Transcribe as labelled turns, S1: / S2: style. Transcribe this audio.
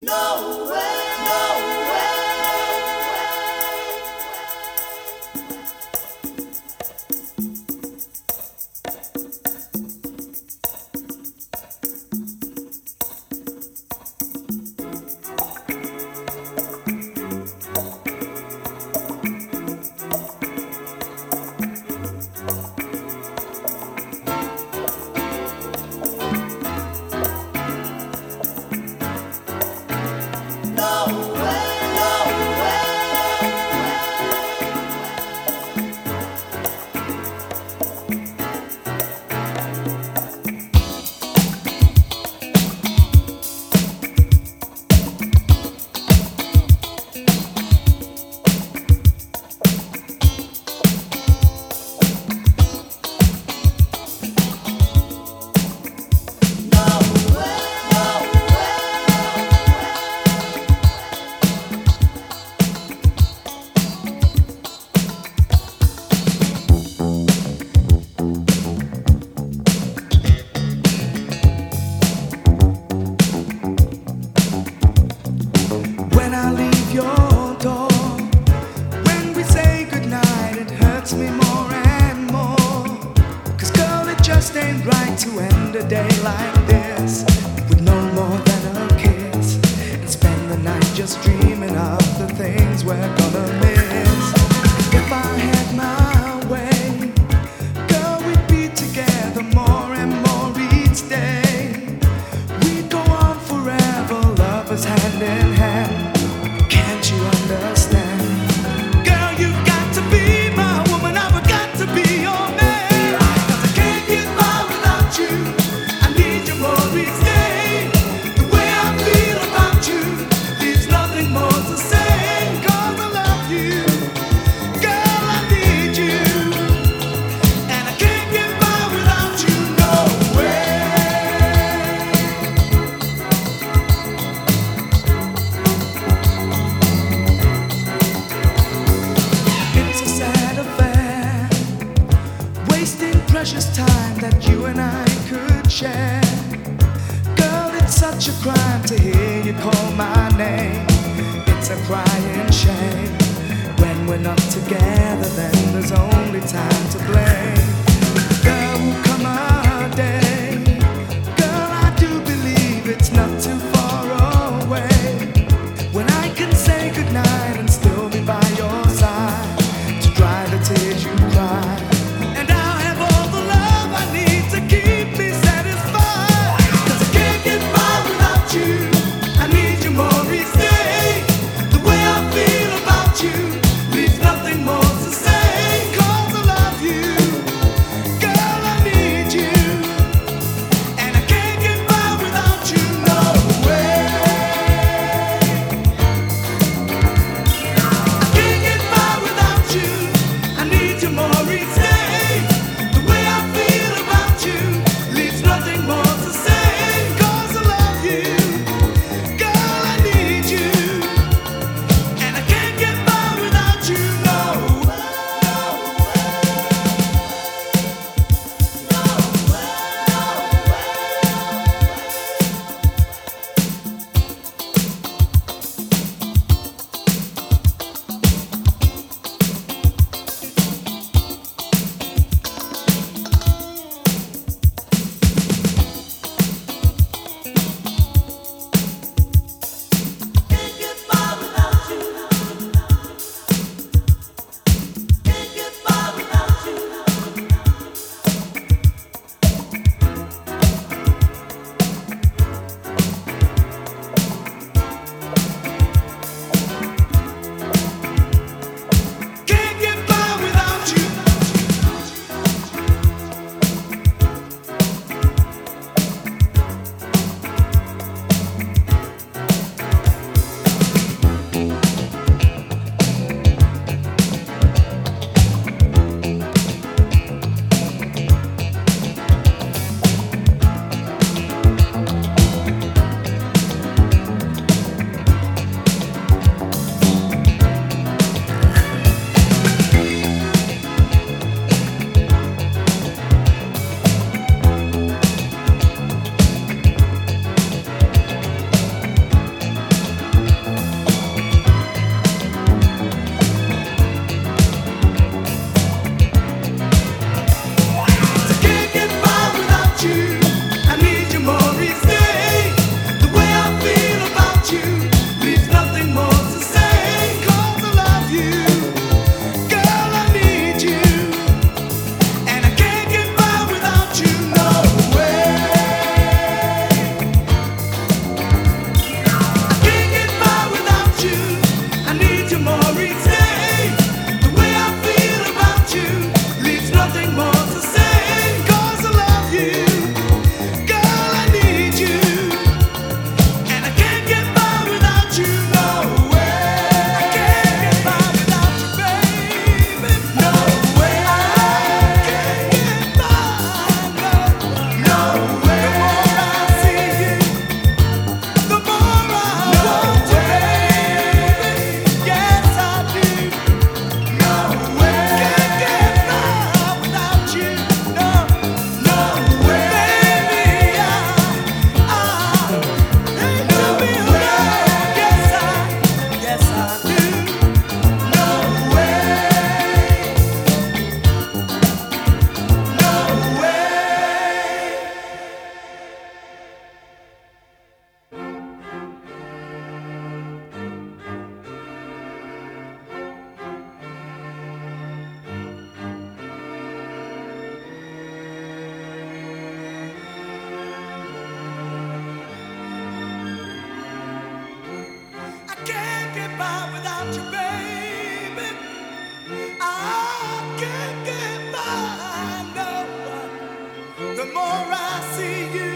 S1: No! to end a day like this with no more than a kiss and spend the night just dreaming of the things we're gonna miss. such a crime to hear you call my name. It's a crying shame. When we're not together, then there's only time to blame. There will come a day, girl, I do believe it's not too far away. When I can say goodnight and still be by your side to dry the tears you cry. see you.